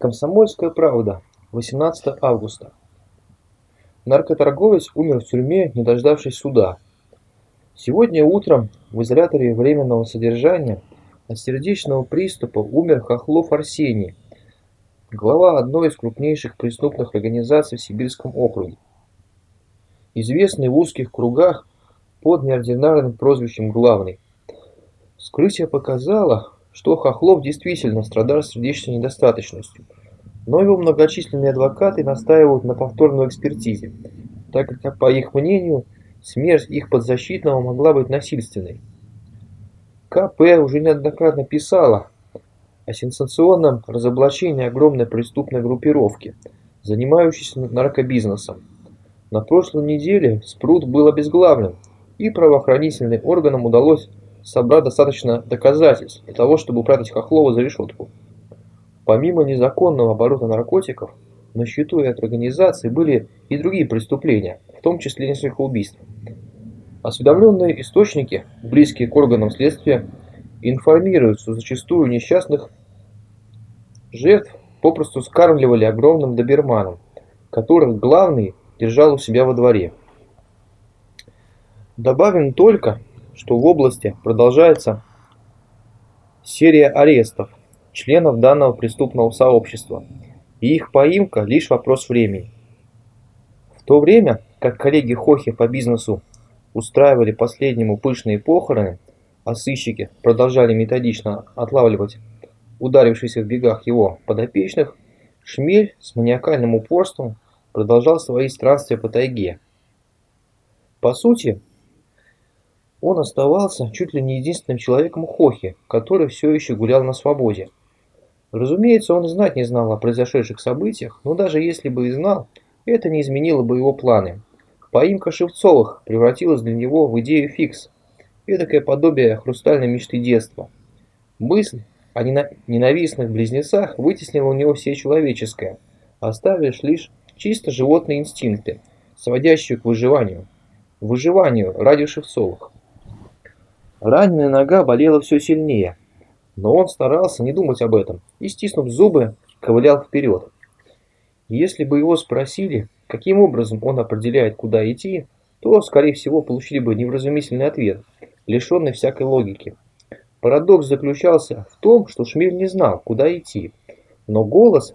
Комсомольская правда. 18 августа. Наркоторговец умер в тюрьме, не дождавшись суда. Сегодня утром в изоляторе временного содержания от сердечного приступа умер Хохлов Арсений, глава одной из крупнейших преступных организаций в Сибирском округе. Известный в узких кругах под неординарным прозвищем «Главный». Вскрытие показало, что Хохлов действительно страдал сердечной недостаточностью, но его многочисленные адвокаты настаивают на повторной экспертизе, так как, по их мнению, смерть их подзащитного могла быть насильственной. КП уже неоднократно писала о сенсационном разоблачении огромной преступной группировки, занимающейся наркобизнесом. На прошлой неделе Спрут был обезглавлен, и правоохранительным органам удалось собрать достаточно доказательств для того, чтобы упрятать Хохлова за решетку. Помимо незаконного оборота наркотиков, на счету этой организации были и другие преступления, в том числе несколько убийств. Осведомленные источники, близкие к органам следствия, информируют, что зачастую несчастных жертв попросту скармливали огромным доберманом, которых главный держал у себя во дворе. Добавим только, что в области продолжается серия арестов членов данного преступного сообщества, и их поимка лишь вопрос времени. В то время, как коллеги Хохи по бизнесу устраивали последнему пышные похороны, а сыщики продолжали методично отлавливать ударившихся в бегах его подопечных, Шмель с маниакальным упорством продолжал свои странствия по тайге. По сути, он оставался чуть ли не единственным человеком Хохи, который все еще гулял на свободе. Разумеется, он знать не знал о произошедших событиях, но даже если бы и знал, это не изменило бы его планы. Поимка Шевцовых превратилась для него в идею фикс, эдакое подобие хрустальной мечты детства. Мысль о ненавистных близнецах вытеснила у него все человеческое, оставив лишь чисто животные инстинкты, сводящие к выживанию. Выживанию ради Шевцовых. Раненая нога болела все сильнее, но он старался не думать об этом и, стиснув зубы, ковылял вперед. Если бы его спросили, каким образом он определяет, куда идти, то, скорее всего, получили бы невразумительный ответ, лишенный всякой логики. Парадокс заключался в том, что Шмель не знал, куда идти, но голос,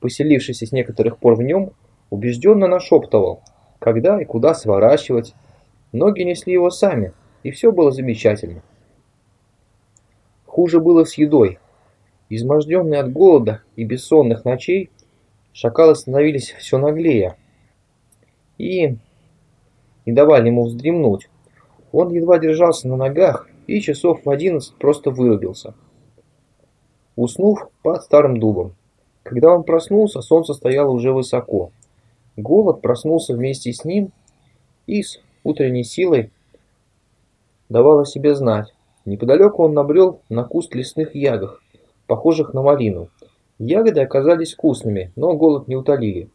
поселившийся с некоторых пор в нем, убежденно нашептывал, когда и куда сворачивать. Ноги несли его сами, и все было замечательно. Хуже было с едой. Изможденный от голода и бессонных ночей, шакалы становились все наглее и не давали ему вздремнуть. Он едва держался на ногах и часов в одиннадцать просто вырубился, уснув под старым дубом. Когда он проснулся, солнце стояло уже высоко. Голод проснулся вместе с ним и с утренней силой давал о себе знать. Неподалеку он набрел на куст лесных ягод, похожих на малину. Ягоды оказались вкусными, но голод не утолили.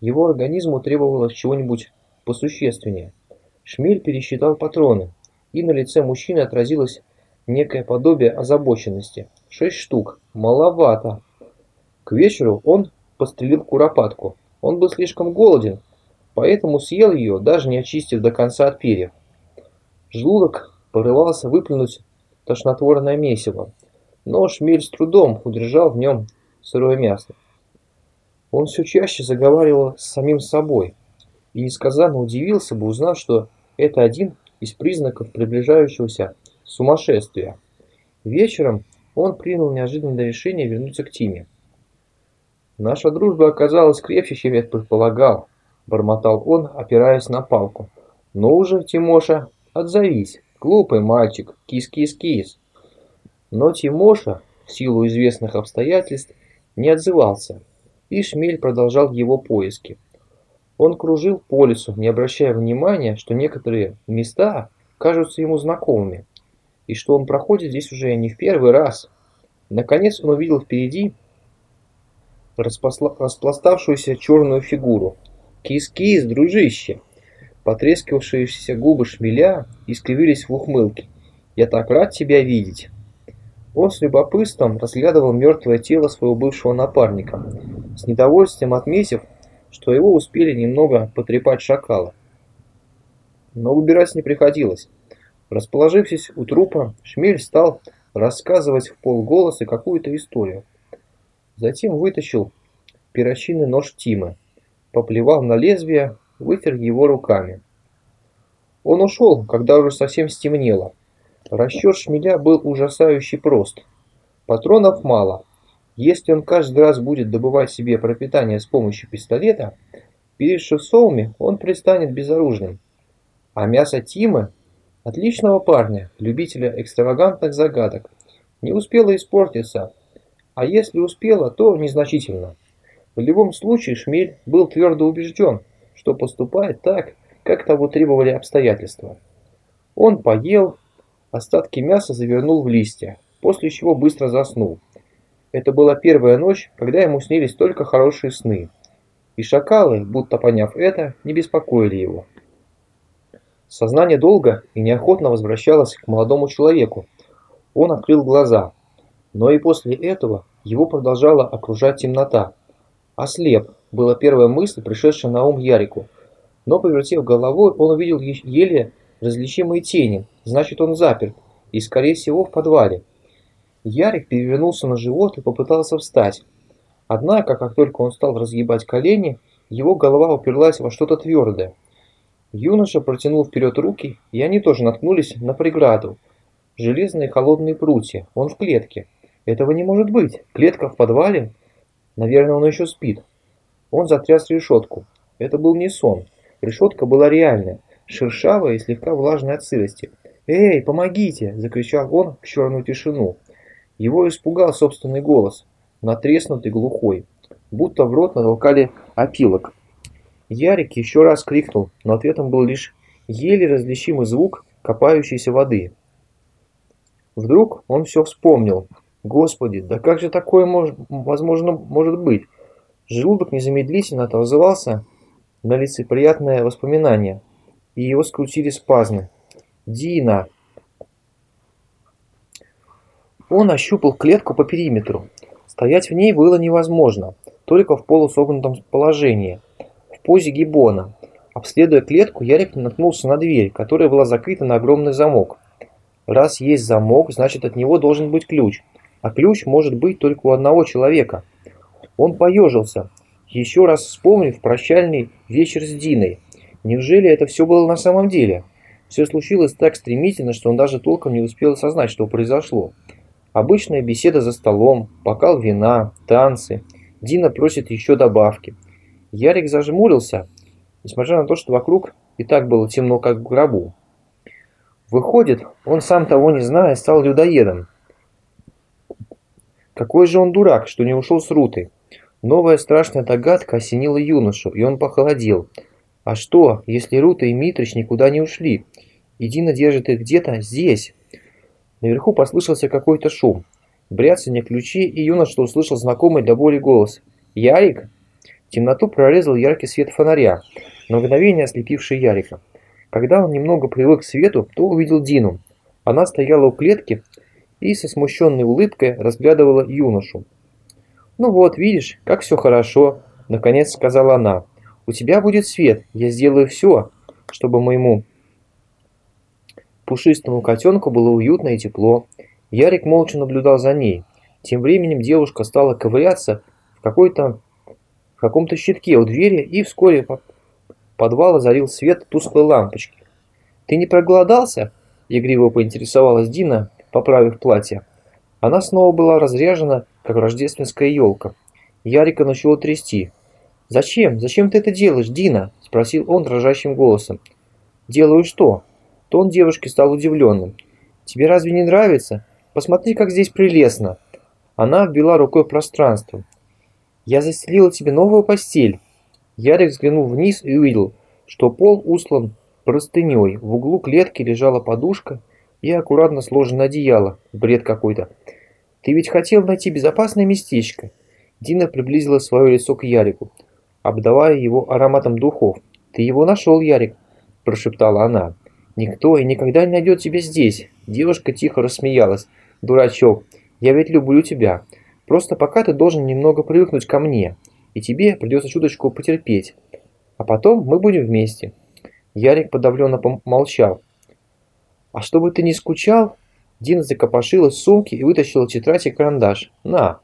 Его организму требовалось чего-нибудь посущественнее. Шмель пересчитал патроны, и на лице мужчины отразилось некое подобие озабоченности. Шесть штук. Маловато. К вечеру он пострелил куропатку. Он был слишком голоден, поэтому съел ее, даже не очистив до конца от перьев. Желудок порывался выплюнуть тошнотворное месиво, но шмель с трудом удержал в нем сырое мясо. Он все чаще заговаривал с самим собой и несказанно удивился бы, узнав, что это один из признаков приближающегося сумасшествия. Вечером он принял неожиданное решение вернуться к Тиме. «Наша дружба оказалась крепче, чем я предполагал», – бормотал он, опираясь на палку. «Ну уже, Тимоша, отзовись, глупый мальчик, кис-кис-кис». Но Тимоша, в силу известных обстоятельств, не отзывался, и Шмель продолжал его поиски. Он кружил по лесу, не обращая внимания, что некоторые места кажутся ему знакомыми, и что он проходит здесь уже не в первый раз. Наконец он увидел впереди распластавшуюся черную фигуру. «Кис-кис, дружище!» Потрескивавшиеся губы шмеля искривились в ухмылке. «Я так рад тебя видеть!» Он с любопытством разглядывал мертвое тело своего бывшего напарника, с недовольствием отметив, что его успели немного потрепать шакалы. Но убирать не приходилось. Расположившись у трупа, Шмель стал рассказывать в полголоса какую-то историю. Затем вытащил перочинный нож Тимы, поплевал на лезвие, вытер его руками. Он ушел, когда уже совсем стемнело. Расчет шмеля был ужасающий прост. Патронов мало. Если он каждый раз будет добывать себе пропитание с помощью пистолета, перед шевцовыми он пристанет безоружным. А мясо Тимы, отличного парня, любителя экстравагантных загадок, не успело испортиться, а если успело, то незначительно. В любом случае Шмель был твердо убежден, что поступает так, как того требовали обстоятельства. Он поел, остатки мяса завернул в листья, после чего быстро заснул. Это была первая ночь, когда ему снились только хорошие сны. И шакалы, будто поняв это, не беспокоили его. Сознание долго и неохотно возвращалось к молодому человеку. Он открыл глаза, но и после этого его продолжала окружать темнота. «Ослеп» была первая мысль, пришедшая на ум Ярику – но, повертев головой, он увидел еле различимые тени, значит он заперт, и скорее всего в подвале. Ярик перевернулся на живот и попытался встать. Однако, как только он стал разгибать колени, его голова уперлась во что-то твердое. Юноша протянул вперед руки, и они тоже наткнулись на преграду. Железные холодные прутья, он в клетке. Этого не может быть. Клетка в подвале? Наверное, он еще спит. Он затряс решетку. Это был не сон. Решетка была реальная, шершавая и слегка влажная от сырости. «Эй, помогите!» – закричал он в черную тишину. Его испугал собственный голос, натреснутый глухой, будто в рот натолкали опилок. Ярик еще раз крикнул, но ответом был лишь еле различимый звук копающейся воды. Вдруг он все вспомнил. Господи, да как же такое мож возможно может быть? Желудок незамедлительно отозвался на лицеприятное воспоминание, и его скрутили спазмы. «Дина!» Он ощупал клетку по периметру. Стоять в ней было невозможно, только в полусогнутом положении, в позе гиббона. Обследуя клетку, Ярик наткнулся на дверь, которая была закрыта на огромный замок. Раз есть замок, значит от него должен быть ключ, а ключ может быть только у одного человека. Он поежился, еще раз вспомнив прощальный вечер с Диной. Неужели это все было на самом деле? Все случилось так стремительно, что он даже толком не успел осознать, что произошло. Обычная беседа за столом, бокал вина, танцы. Дина просит еще добавки. Ярик зажмурился, несмотря на то, что вокруг и так было темно, как в гробу. Выходит, он сам того не зная, стал людоедом. Какой же он дурак, что не ушел с Рутой. Новая страшная догадка осенила юношу, и он похолодел. А что, если Рута и Митрич никуда не ушли? И Дина держит их где-то здесь. Наверху послышался какой-то шум. Бряцание ключи, и юноша услышал знакомый до боли голос. «Ярик?» Темноту прорезал яркий свет фонаря, на мгновение ослепивший Ярика. Когда он немного привык к свету, то увидел Дину. Она стояла у клетки и со смущенной улыбкой разглядывала юношу. «Ну вот, видишь, как все хорошо», — наконец сказала она. «У тебя будет свет, я сделаю все, чтобы моему пушистому котенку было уютно и тепло». Ярик молча наблюдал за ней. Тем временем девушка стала ковыряться в какой-то в каком-то щитке у двери, и вскоре подвал озарил свет тусклой лампочки. «Ты не проголодался?» – игриво поинтересовалась Дина, поправив платье. Она снова была разряжена как рождественская елка. Ярика начало трясти. «Зачем? Зачем ты это делаешь, Дина?» – спросил он дрожащим голосом. «Делаю что?» Тон девушки стал удивленным. «Тебе разве не нравится? Посмотри, как здесь прелестно!» Она вбила рукой пространство. «Я застелила тебе новую постель!» Ярик взглянул вниз и увидел, что пол услан простыней. В углу клетки лежала подушка и аккуратно сложенное одеяло. Бред какой-то. Ты ведь хотел найти безопасное местечко. Дина приблизила свое лицо к Ярику, обдавая его ароматом духов. Ты его нашел, Ярик, прошептала она. Никто и никогда не найдет тебя здесь. Девушка тихо рассмеялась. Дурачок, Я ведь люблю тебя. Просто пока ты должен немного привыкнуть ко мне, и тебе придется чуточку потерпеть. А потом мы будем вместе». Ярик подавленно помолчал. «А чтобы ты не скучал...» Дина закопошилась в сумке и вытащила тетрадь и карандаш. «На!»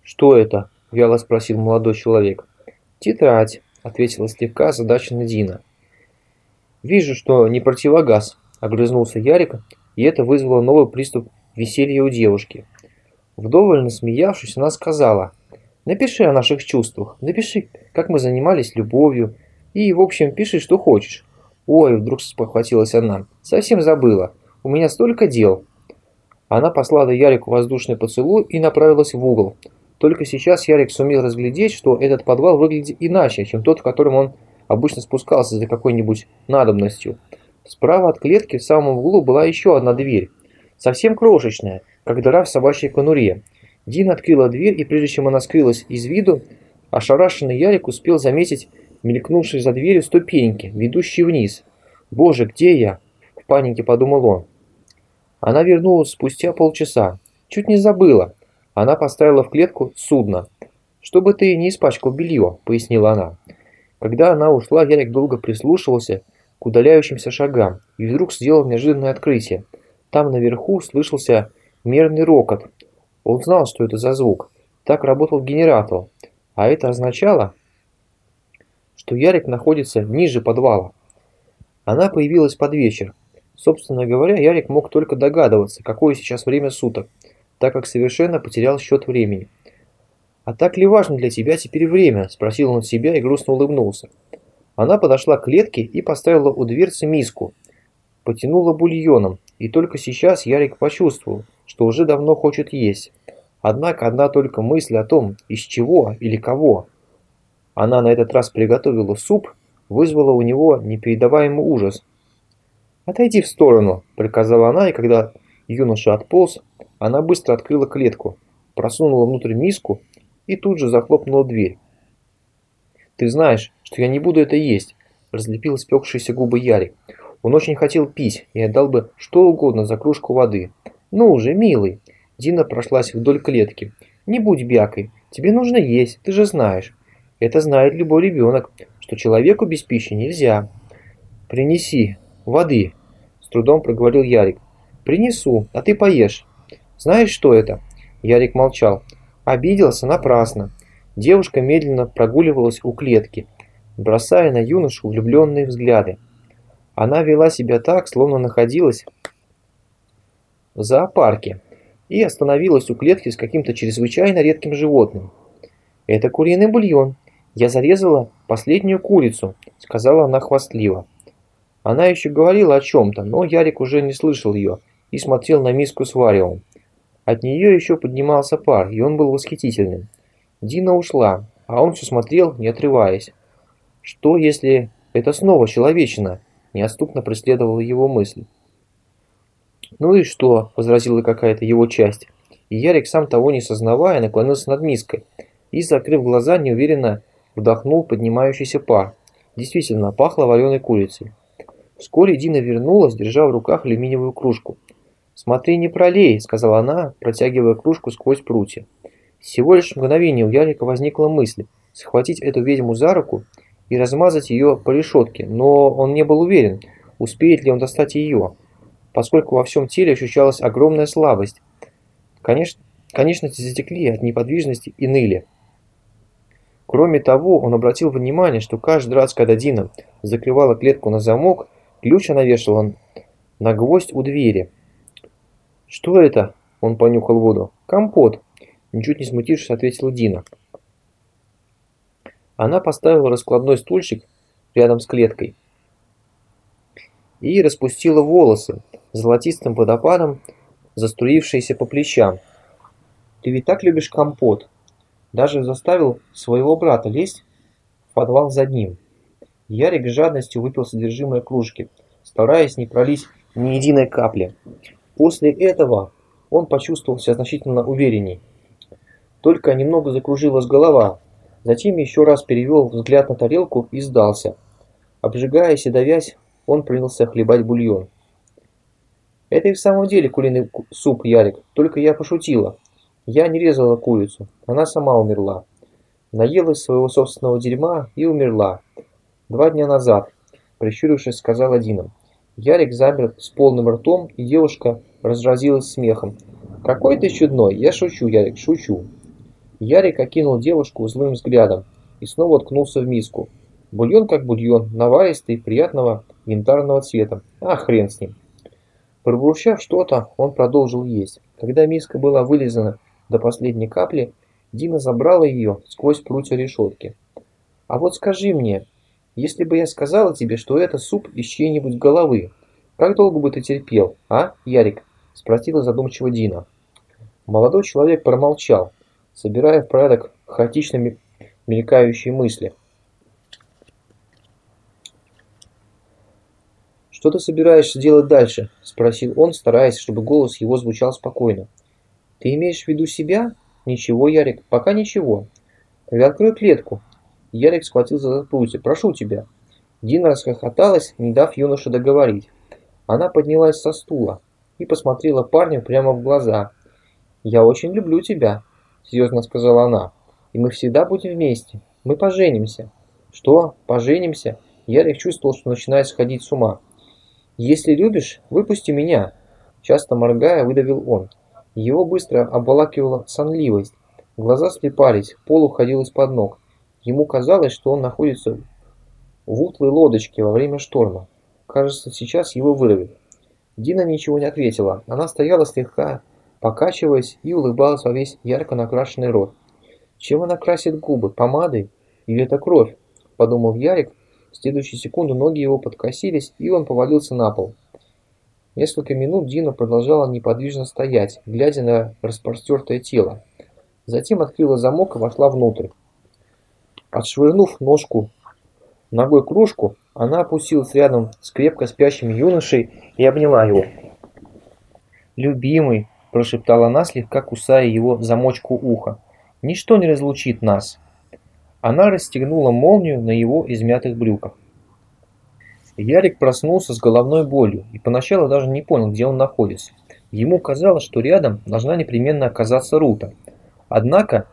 «Что это?» – вяло спросил молодой человек. «Тетрадь», – ответила слегка озадаченная Дина. «Вижу, что не противогаз», – огрызнулся Ярик, и это вызвало новый приступ веселья у девушки. Вдоволь насмеявшись, она сказала, «Напиши о наших чувствах, напиши, как мы занимались любовью, и, в общем, пиши, что хочешь». «Ой», – вдруг спохватилась она, – «совсем забыла, у меня столько дел». Она послала Ярику воздушный поцелуй и направилась в угол. Только сейчас Ярик сумел разглядеть, что этот подвал выглядит иначе, чем тот, в котором он обычно спускался за какой-нибудь надобностью. Справа от клетки в самом углу была еще одна дверь, совсем крошечная, как дыра в собачьей конуре. Дина открыла дверь, и прежде чем она скрылась из виду, ошарашенный Ярик успел заметить мелькнувшие за дверью ступеньки, ведущие вниз. «Боже, где я?» – в панике подумал он. Она вернулась спустя полчаса. Чуть не забыла. Она поставила в клетку судно. «Чтобы ты не испачкал белье», – пояснила она. Когда она ушла, Ярик долго прислушивался к удаляющимся шагам и вдруг сделал неожиданное открытие. Там наверху слышался мерный рокот. Он знал, что это за звук. Так работал генератор. А это означало, что Ярик находится ниже подвала. Она появилась под вечер. Собственно говоря, Ярик мог только догадываться, какое сейчас время суток, так как совершенно потерял счет времени. «А так ли важно для тебя теперь время?» – спросил он себя и грустно улыбнулся. Она подошла к клетке и поставила у дверцы миску. Потянула бульоном, и только сейчас Ярик почувствовал, что уже давно хочет есть. Однако одна только мысль о том, из чего или кого она на этот раз приготовила суп, вызвала у него непередаваемый ужас. «Отойди в сторону», – приказала она, и когда юноша отполз, она быстро открыла клетку, просунула внутрь миску и тут же захлопнула дверь. «Ты знаешь, что я не буду это есть», – разлепил спекшиеся губы Яри. Он очень хотел пить и отдал бы что угодно за кружку воды. «Ну уже, милый!» Дина прошлась вдоль клетки. «Не будь бякой, тебе нужно есть, ты же знаешь. Это знает любой ребенок, что человеку без пищи нельзя. Принеси воды, с трудом проговорил Ярик. Принесу, а ты поешь. Знаешь, что это? Ярик молчал. Обиделся напрасно. Девушка медленно прогуливалась у клетки, бросая на юношу влюбленные взгляды. Она вела себя так, словно находилась в зоопарке, и остановилась у клетки с каким-то чрезвычайно редким животным. «Это куриный бульон», «Я зарезала последнюю курицу», — сказала она хвастливо. Она еще говорила о чем-то, но Ярик уже не слышал ее и смотрел на миску с варевом. От нее еще поднимался пар, и он был восхитительным. Дина ушла, а он все смотрел, не отрываясь. Что, если это снова человечина? Неоступно преследовала его мысль. «Ну и что?» – возразила какая-то его часть. И Ярик, сам того не сознавая, наклонился над миской и, закрыв глаза, неуверенно вдохнул поднимающийся пар. Действительно, пахло вареной курицей. Вскоре Дина вернулась, держа в руках алюминиевую кружку. «Смотри, не пролей», — сказала она, протягивая кружку сквозь прутья. Всего лишь мгновение у Ярика возникла мысль схватить эту ведьму за руку и размазать ее по решетке, но он не был уверен, успеет ли он достать ее, поскольку во всем теле ощущалась огромная слабость. Конечно, конечности затекли от неподвижности и ныли. Кроме того, он обратил внимание, что каждый раз, когда Дина закрывала клетку на замок, ключ она вешала на гвоздь у двери. «Что это?» – он понюхал воду. «Компот», – ничуть не смутившись, ответила Дина. Она поставила раскладной стульчик рядом с клеткой и распустила волосы золотистым водопадом, заструившиеся по плечам. «Ты ведь так любишь компот?» Даже заставил своего брата лезть в подвал за ним. Ярик с жадностью выпил содержимое кружки, стараясь не пролить ни единой капли. После этого он почувствовал себя значительно уверенней. Только немного закружилась голова, затем еще раз перевел взгляд на тарелку и сдался. Обжигаясь и давясь, он принялся хлебать бульон. Это и в самом деле куриный суп, Ярик, только я пошутила. Я не резала курицу, она сама умерла. Наелась своего собственного дерьма и умерла. Два дня назад, прищурившись, сказала Дина. Ярик замер с полным ртом, и девушка разразилась смехом. «Какой ты чудной! Я шучу, Ярик, шучу!» Ярик окинул девушку злым взглядом и снова уткнулся в миску. Бульон как бульон, наваристый, приятного янтарного цвета. А хрен с ним. Пробурчав что-то, он продолжил есть. Когда миска была вылизана до последней капли, Дина забрала ее сквозь прутья решетки. «А вот скажи мне, если бы я сказала тебе, что это суп из чьей-нибудь головы, как долго бы ты терпел, а, Ярик?» – спросила задумчиво Дина. Молодой человек промолчал, собирая в порядок хаотично мелькающие мысли. «Что ты собираешься делать дальше?» – спросил он, стараясь, чтобы голос его звучал спокойно. «Ты имеешь в виду себя?» «Ничего, Ярик, пока ничего. Тогда открой клетку». Ярик схватился за прутья. «Прошу тебя». Дина расхохоталась, не дав юноше договорить. Она поднялась со стула и посмотрела парню прямо в глаза. «Я очень люблю тебя», – серьезно сказала она. «И мы всегда будем вместе. Мы поженимся». «Что? Поженимся?» Ярик чувствовал, что начинает сходить с ума. «Если любишь, выпусти меня!» Часто моргая, выдавил он. Его быстро обволакивала сонливость. Глаза слепались, пол уходил из-под ног. Ему казалось, что он находится в утлой лодочке во время шторма. Кажется, сейчас его вырвет. Дина ничего не ответила. Она стояла слегка, покачиваясь и улыбалась во весь ярко накрашенный рот. Чем она красит губы? Помадой? Или это кровь? Подумал Ярик, в следующую секунду ноги его подкосились, и он повалился на пол. Несколько минут Дина продолжала неподвижно стоять, глядя на распростертое тело. Затем открыла замок и вошла внутрь. Отшвырнув ножку ногой кружку, она опустилась рядом с крепко спящим юношей и обняла его. «Любимый», – прошептала она, слегка кусая его замочку уха, – «ничто не разлучит нас». Она расстегнула молнию на его измятых брюках. Ярик проснулся с головной болью и поначалу даже не понял, где он находится. Ему казалось, что рядом должна непременно оказаться Рута. Однако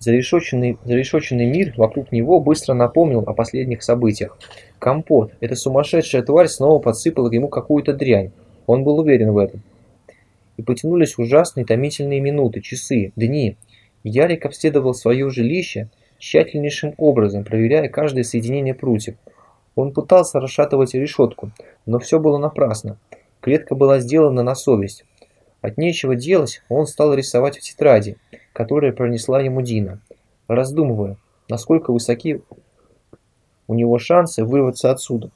зарешоченный, зарешоченный мир вокруг него быстро напомнил о последних событиях. Компот, эта сумасшедшая тварь снова подсыпала ему какую-то дрянь. Он был уверен в этом. И потянулись ужасные томительные минуты, часы, дни. Ярик обследовал свое жилище, тщательнейшим образом, проверяя каждое соединение прутьев. Он пытался расшатывать решетку, но все было напрасно. Клетка была сделана на совесть. От нечего делать, он стал рисовать в тетради, которые пронесла ему Дина, раздумывая, насколько высоки у него шансы вырваться отсюда.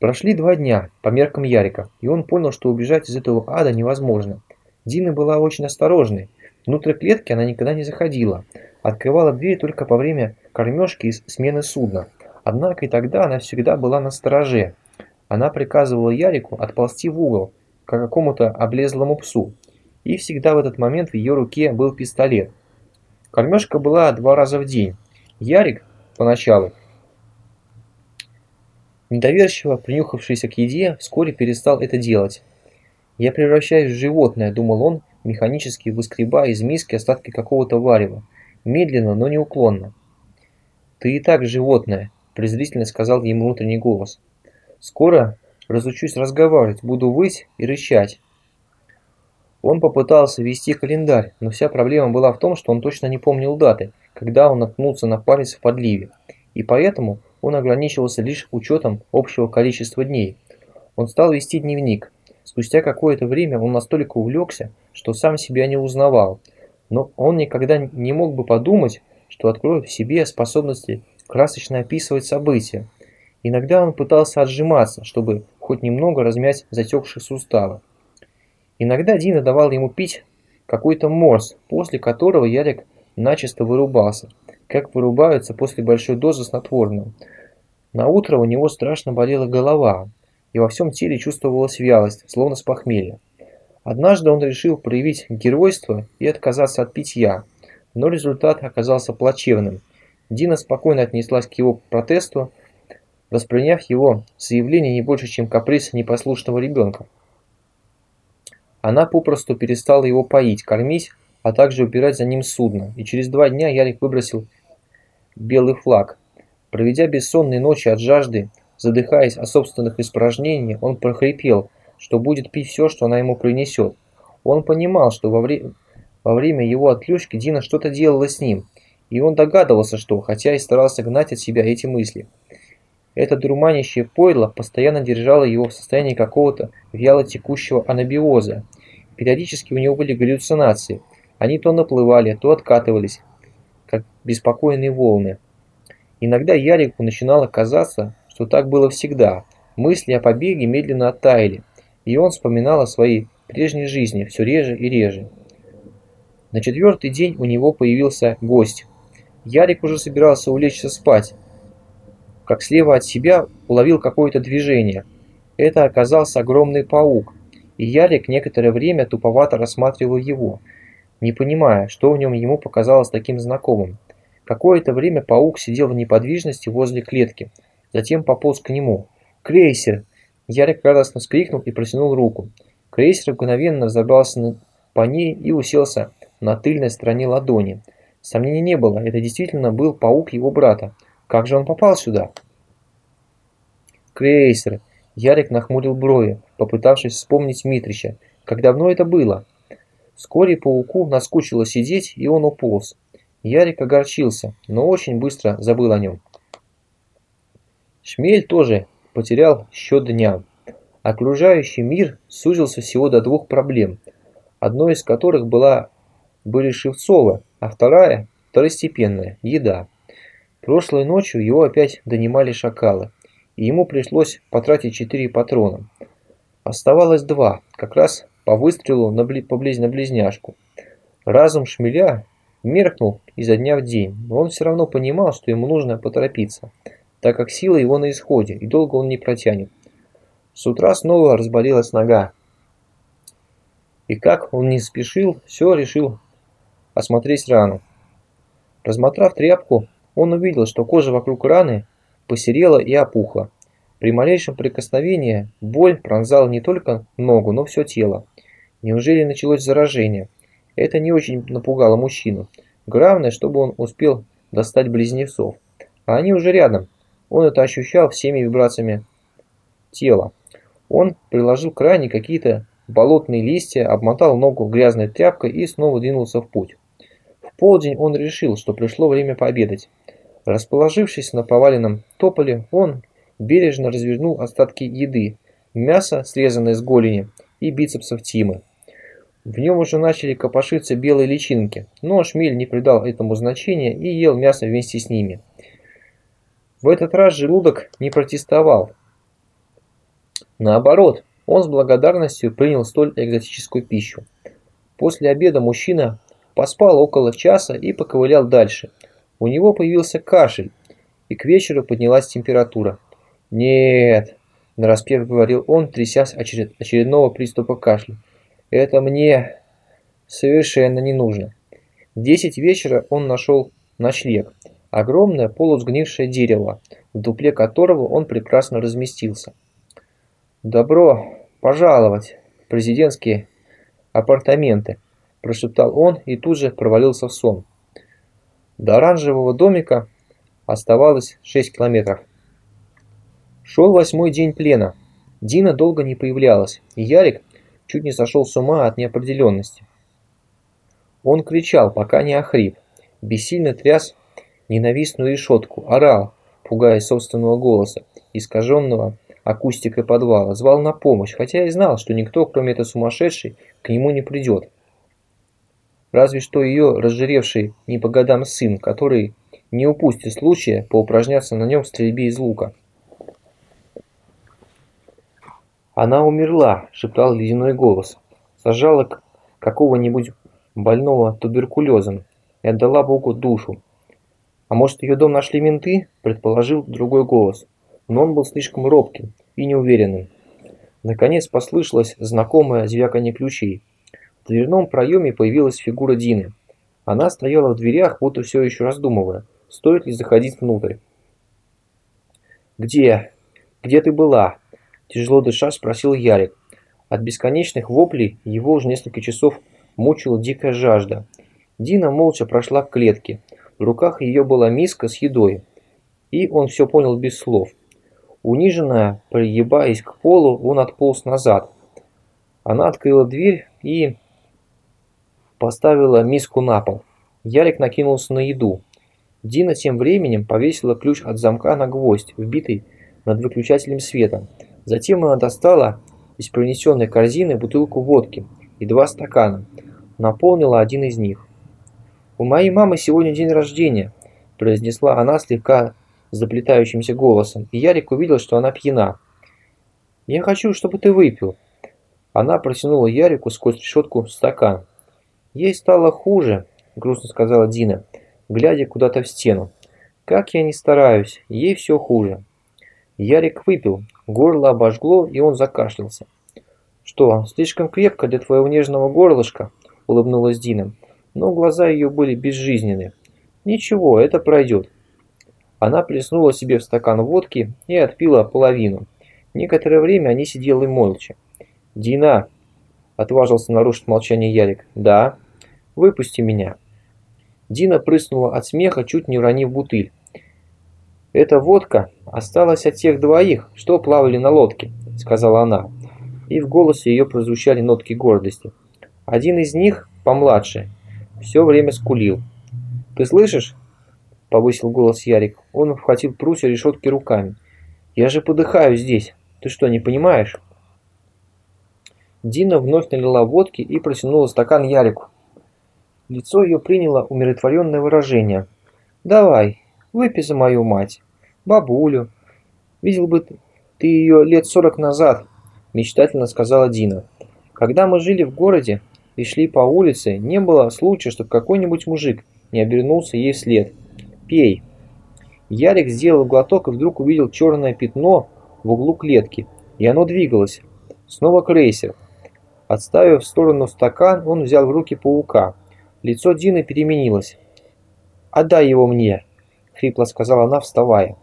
Прошли два дня, по меркам Ярика, и он понял, что убежать из этого ада невозможно. Дина была очень осторожной. Внутрь клетки она никогда не заходила, открывала дверь только по время кормежки и смены судна. Однако и тогда она всегда была на стороже. Она приказывала Ярику отползти в угол, к какому-то облезлому псу. И всегда в этот момент в ее руке был пистолет. Кормежка была два раза в день. Ярик поначалу, недоверчиво принюхавшийся к еде, вскоре перестал это делать. «Я превращаюсь в животное», — думал он, механически выскребая из миски остатки какого-то варева. Медленно, но неуклонно. «Ты и так животное», – презрительно сказал ему внутренний голос. «Скоро разучусь разговаривать, буду выть и рычать». Он попытался вести календарь, но вся проблема была в том, что он точно не помнил даты, когда он наткнулся на палец в подливе, и поэтому он ограничивался лишь учетом общего количества дней. Он стал вести дневник. Спустя какое-то время он настолько увлекся, что сам себя не узнавал, но он никогда не мог бы подумать, что откроет в себе способности красочно описывать события. Иногда он пытался отжиматься, чтобы хоть немного размять затекшие суставы. Иногда Дина давал ему пить какой-то морс, после которого Ярик начисто вырубался, как вырубаются после большой дозы снотворного. На утро у него страшно болела голова, и во всем теле чувствовалась вялость, словно с похмелья. Однажды он решил проявить геройство и отказаться от питья, но результат оказался плачевным. Дина спокойно отнеслась к его протесту, восприняв его заявление не больше, чем каприз непослушного ребенка. Она попросту перестала его поить, кормить, а также убирать за ним судно, и через два дня Ярик выбросил белый флаг. Проведя бессонные ночи от жажды, задыхаясь от собственных испражнений, он прохрипел, что будет пить все, что она ему принесет. Он понимал, что во, вре во время его отлучки Дина что-то делала с ним, и он догадывался, что, хотя и старался гнать от себя эти мысли. Это дурманящее пойло постоянно держало его в состоянии какого-то вяло текущего анабиоза. Периодически у него были галлюцинации. Они то наплывали, то откатывались, как беспокойные волны. Иногда Ярику начинало казаться, что так было всегда. Мысли о побеге медленно оттаяли, и он вспоминал о своей прежней жизни все реже и реже. На четвертый день у него появился гость. Ярик уже собирался улечься спать, как слева от себя уловил какое-то движение. Это оказался огромный паук, и Ярик некоторое время туповато рассматривал его, не понимая, что в нем ему показалось таким знакомым. Какое-то время паук сидел в неподвижности возле клетки, затем пополз к нему. «Крейсер!» Ярик радостно вскрикнул и протянул руку. Крейсер мгновенно забрался по ней и уселся на тыльной стороне ладони. Сомнений не было, это действительно был паук его брата. Как же он попал сюда? Крейсер. Ярик нахмурил брови, попытавшись вспомнить Митрича. Как давно это было? Вскоре пауку наскучило сидеть, и он уполз. Ярик огорчился, но очень быстро забыл о нем. Шмель тоже потерял счет дням. Окружающий мир сузился всего до двух проблем, одной из которых была были Шевцова, а вторая – второстепенная – еда. Прошлой ночью его опять донимали шакалы, и ему пришлось потратить четыре патрона. Оставалось два, как раз по выстрелу на, бли, поблиз, на близняшку. Разум шмеля меркнул изо дня в день, но он все равно понимал, что ему нужно поторопиться, так как сила его на исходе, и долго он не протянет. С утра снова разболелась нога. И как он не спешил, все решил осмотреть рану. Размотав тряпку, он увидел, что кожа вокруг раны посерела и опухла. При малейшем прикосновении боль пронзала не только ногу, но все тело. Неужели началось заражение? Это не очень напугало мужчину. Главное, чтобы он успел достать близнецов. А они уже рядом. Он это ощущал всеми вибрациями тела. Он приложил к ране какие-то болотные листья, обмотал ногу грязной тряпкой и снова двинулся в путь. Полдень он решил, что пришло время пообедать. Расположившись на поваленном тополе, он бережно развернул остатки еды, мясо, срезанное с голени, и бицепсов Тимы. В нем уже начали копошиться белые личинки, но Шмель не придал этому значения и ел мясо вместе с ними. В этот раз желудок не протестовал. Наоборот, он с благодарностью принял столь экзотическую пищу. После обеда мужчина поспал около часа и поковылял дальше – у него появился кашель, и к вечеру поднялась температура. «Нет», – нараспев говорил он, трясясь очеред очередного приступа кашля. «Это мне совершенно не нужно». В десять вечера он нашел ночлег. Огромное полусгнившее дерево, в дупле которого он прекрасно разместился. «Добро пожаловать в президентские апартаменты», – прошептал он и тут же провалился в сон. До оранжевого домика оставалось 6 километров. Шел восьмой день плена. Дина долго не появлялась, и Ярик чуть не сошел с ума от неопределенности. Он кричал, пока не охрип, бессильно тряс ненавистную решетку, орал, пугая собственного голоса, искаженного акустикой подвала, звал на помощь, хотя и знал, что никто, кроме этой сумасшедшей, к нему не придет. Разве что ее разжиревший не по годам сын, который не упустит случая поупражняться на нем в стрельбе из лука. «Она умерла», – шептал ледяной голос. «Сажала какого-нибудь больного туберкулезом и отдала Богу душу. А может, ее дом нашли менты?» – предположил другой голос. Но он был слишком робким и неуверенным. Наконец послышалось знакомое звяканье ключей. В дверном проеме появилась фигура Дины. Она стояла в дверях, будто все еще раздумывая, стоит ли заходить внутрь. «Где? Где ты была?» Тяжело дыша спросил Ярик. От бесконечных воплей его уже несколько часов мучила дикая жажда. Дина молча прошла к клетке. В руках ее была миска с едой. И он все понял без слов. Униженная, пригибаясь к полу, он отполз назад. Она открыла дверь и поставила миску на пол. Ярик накинулся на еду. Дина тем временем повесила ключ от замка на гвоздь, вбитый над выключателем света. Затем она достала из принесенной корзины бутылку водки и два стакана. Наполнила один из них. «У моей мамы сегодня день рождения», – произнесла она слегка заплетающимся голосом, и Ярик увидел, что она пьяна. «Я хочу, чтобы ты выпил». Она протянула Ярику сквозь решетку стакан. «Ей стало хуже», – грустно сказала Дина, глядя куда-то в стену. «Как я не стараюсь, ей все хуже». Ярик выпил, горло обожгло, и он закашлялся. «Что, слишком крепко для твоего нежного горлышка?» – улыбнулась Дина, но глаза ее были безжизненны. «Ничего, это пройдет». Она плеснула себе в стакан водки и отпила половину. Некоторое время они сидели молча. «Дина!» – отважился нарушить молчание Ярик. «Да?» «Выпусти меня!» Дина прыснула от смеха, чуть не уронив бутыль. «Эта водка осталась от тех двоих, что плавали на лодке», – сказала она. И в голосе ее прозвучали нотки гордости. Один из них, помладше, все время скулил. «Ты слышишь?» – повысил голос Ярик. Он вхватил прутья решетки руками. «Я же подыхаю здесь. Ты что, не понимаешь?» Дина вновь налила водки и протянула стакан Ярику. Лицо ее приняло умиротворенное выражение. «Давай, выпей за мою мать, бабулю. Видел бы ты ее лет сорок назад», – мечтательно сказала Дина. «Когда мы жили в городе и шли по улице, не было случая, чтобы какой-нибудь мужик не обернулся ей вслед. Пей». Ярик сделал глоток и вдруг увидел черное пятно в углу клетки, и оно двигалось. Снова крейсер. Отставив в сторону стакан, он взял в руки паука – Лицо Дины переменилось. «Отдай его мне!» – хрипло сказала она, вставая.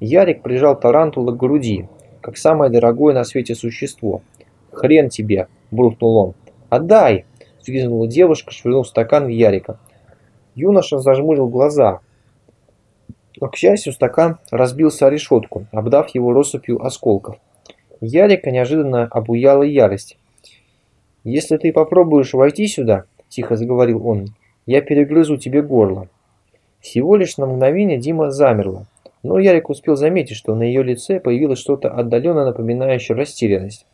Ярик прижал тарантула к груди, как самое дорогое на свете существо. «Хрен тебе!» – буркнул он. «Отдай!» – взвизгнула девушка, швырнув стакан в Ярика. Юноша зажмурил глаза. Но, к счастью, стакан разбился о решетку, обдав его россыпью осколков. Ярика неожиданно обуяла ярость. «Если ты попробуешь войти сюда, – тихо заговорил он, – «я перегрызу тебе горло». Всего лишь на мгновение Дима замерла, но Ярик успел заметить, что на ее лице появилось что-то отдаленно напоминающее растерянность.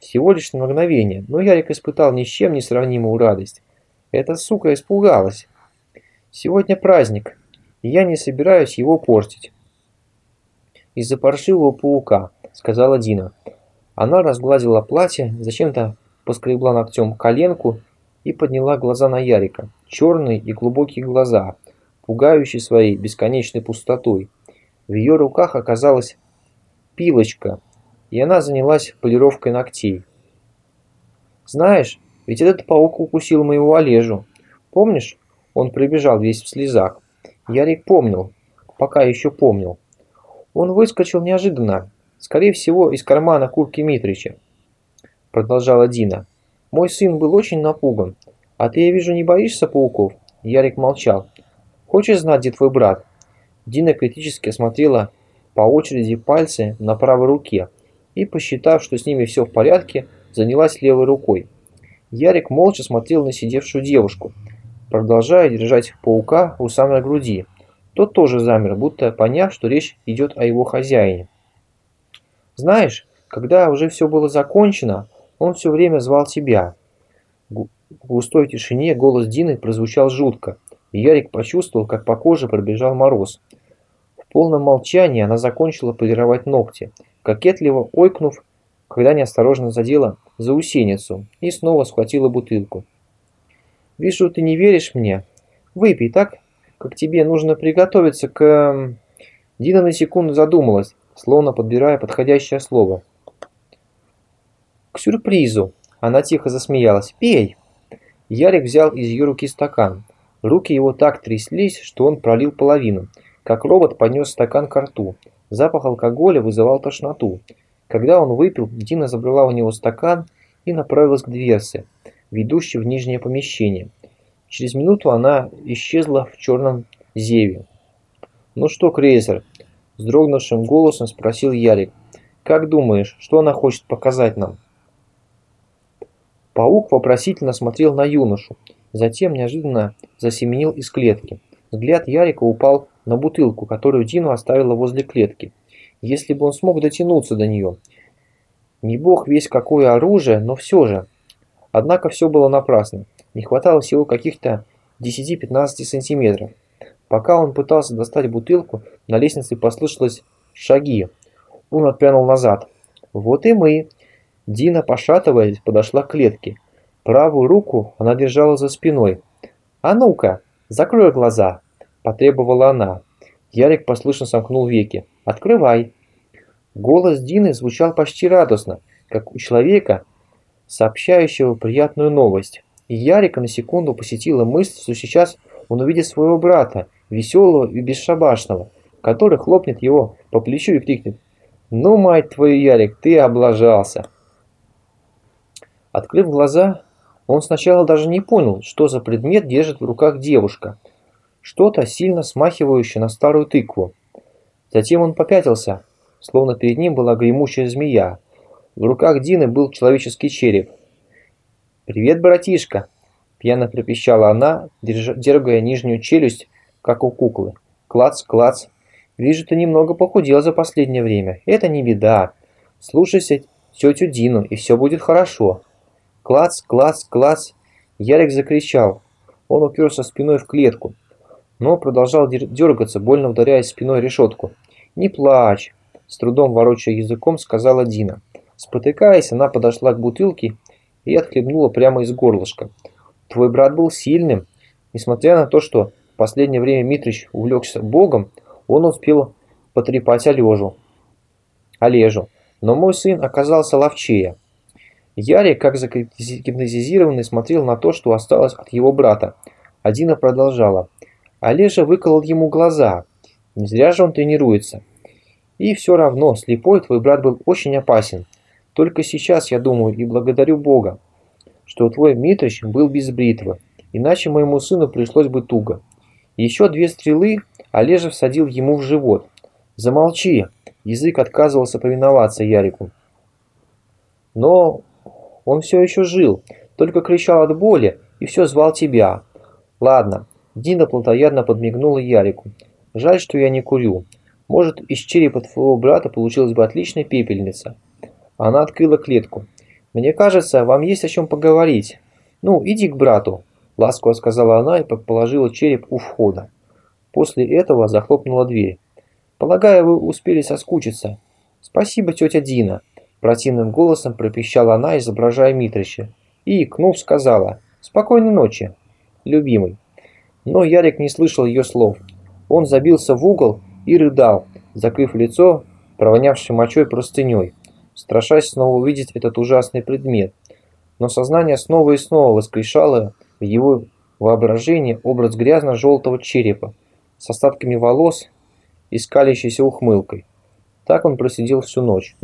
Всего лишь на мгновение, но Ярик испытал ни с чем не сравнимую радость. Эта сука испугалась. Сегодня праздник, и я не собираюсь его портить. Из-за паршивого паука, сказала Дина. Она разгладила платье, зачем-то поскребла ногтем коленку и подняла глаза на Ярика. Черные и глубокие глаза, пугающие своей бесконечной пустотой. В ее руках оказалась пилочка, и она занялась полировкой ногтей. «Знаешь, ведь этот паук укусил моего Олежу. Помнишь, он прибежал весь в слезах. Ярик помнил, пока еще помнил. Он выскочил неожиданно, скорее всего, из кармана куртки Митрича. Продолжала Дина. Мой сын был очень напуган. А ты, я вижу, не боишься пауков? Ярик молчал. Хочешь знать, где твой брат? Дина критически осмотрела по очереди пальцы на правой руке и, посчитав, что с ними все в порядке, занялась левой рукой. Ярик молча смотрел на сидевшую девушку, продолжая держать паука у самой груди. Тот тоже замер, будто поняв, что речь идет о его хозяине. Знаешь, когда уже все было закончено, он все время звал тебя. В густой тишине голос Дины прозвучал жутко, и Ярик почувствовал, как по коже пробежал мороз. В полном молчании она закончила полировать ногти, кокетливо ойкнув, когда неосторожно задела заусеницу, и снова схватила бутылку. «Вижу, ты не веришь мне. Выпей так, как тебе нужно приготовиться к...» Дина на секунду задумалась, словно подбирая подходящее слово к сюрпризу. Она тихо засмеялась. «Пей!» Ярик взял из ее руки стакан. Руки его так тряслись, что он пролил половину. Как робот поднес стакан к рту. Запах алкоголя вызывал тошноту. Когда он выпил, Дина забрала у него стакан и направилась к дверце, ведущей в нижнее помещение. Через минуту она исчезла в черном зеве. «Ну что, крейсер?» – с дрогнувшим голосом спросил Ярик. «Как думаешь, что она хочет показать нам?» Паук вопросительно смотрел на юношу, затем неожиданно засеменил из клетки. Взгляд Ярика упал на бутылку, которую Дину оставила возле клетки. Если бы он смог дотянуться до нее. Не бог весь какое оружие, но все же. Однако все было напрасно. Не хватало всего каких-то 10-15 сантиметров. Пока он пытался достать бутылку, на лестнице послышалось шаги. Он отпрянул назад. «Вот и мы!» Дина, пошатываясь, подошла к клетке. Правую руку она держала за спиной. «А ну-ка, закрой глаза!» – потребовала она. Ярик послушно сомкнул веки. «Открывай!» Голос Дины звучал почти радостно, как у человека, сообщающего приятную новость. И Ярика на секунду посетила мысль, что сейчас он увидит своего брата, веселого и бесшабашного, который хлопнет его по плечу и крикнет «Ну, мать твою, Ярик, ты облажался!» Открыв глаза, он сначала даже не понял, что за предмет держит в руках девушка. Что-то сильно смахивающее на старую тыкву. Затем он попятился, словно перед ним была гремучая змея. В руках Дины был человеческий череп. «Привет, братишка!» – пьяно пропищала она, дергая нижнюю челюсть, как у куклы. «Клац, клац! Вижу, ты немного похудел за последнее время. Это не беда. Слушайся тетю Дину, и все будет хорошо». Клац, клац, клац. Ярик закричал. Он уперся спиной в клетку, но продолжал дергаться, больно ударяясь спиной решетку. «Не плачь!» – с трудом ворочая языком, сказала Дина. Спотыкаясь, она подошла к бутылке и отхлебнула прямо из горлышка. «Твой брат был сильным. Несмотря на то, что в последнее время Митрич увлекся Богом, он успел потрепать Олежу. Олежу. Но мой сын оказался ловчее. Ярик, как загипнотизированный, смотрел на то, что осталось от его брата. Адина продолжала. Олежа выколол ему глаза. Не зря же он тренируется. И все равно, слепой твой брат был очень опасен. Только сейчас я думаю и благодарю Бога, что твой Митрич был без бритвы, иначе моему сыну пришлось бы туго. Еще две стрелы Олежа всадил ему в живот. Замолчи! Язык отказывался повиноваться Ярику. Но он все еще жил, только кричал от боли и все звал тебя. Ладно, Дина плотоядно подмигнула Ярику. Жаль, что я не курю. Может, из черепа твоего брата получилась бы отличная пепельница. Она открыла клетку. Мне кажется, вам есть о чем поговорить. Ну, иди к брату, ласково сказала она и положила череп у входа. После этого захлопнула дверь. Полагаю, вы успели соскучиться. Спасибо, тетя Дина. Противным голосом пропищала она, изображая Митрича. И, икнув, сказала «Спокойной ночи, любимый». Но Ярик не слышал ее слов. Он забился в угол и рыдал, закрыв лицо провонявшей мочой простыней, страшась снова увидеть этот ужасный предмет. Но сознание снова и снова воскрешало в его воображении образ грязно-желтого черепа с остатками волос и скалящейся ухмылкой. Так он просидел всю ночь.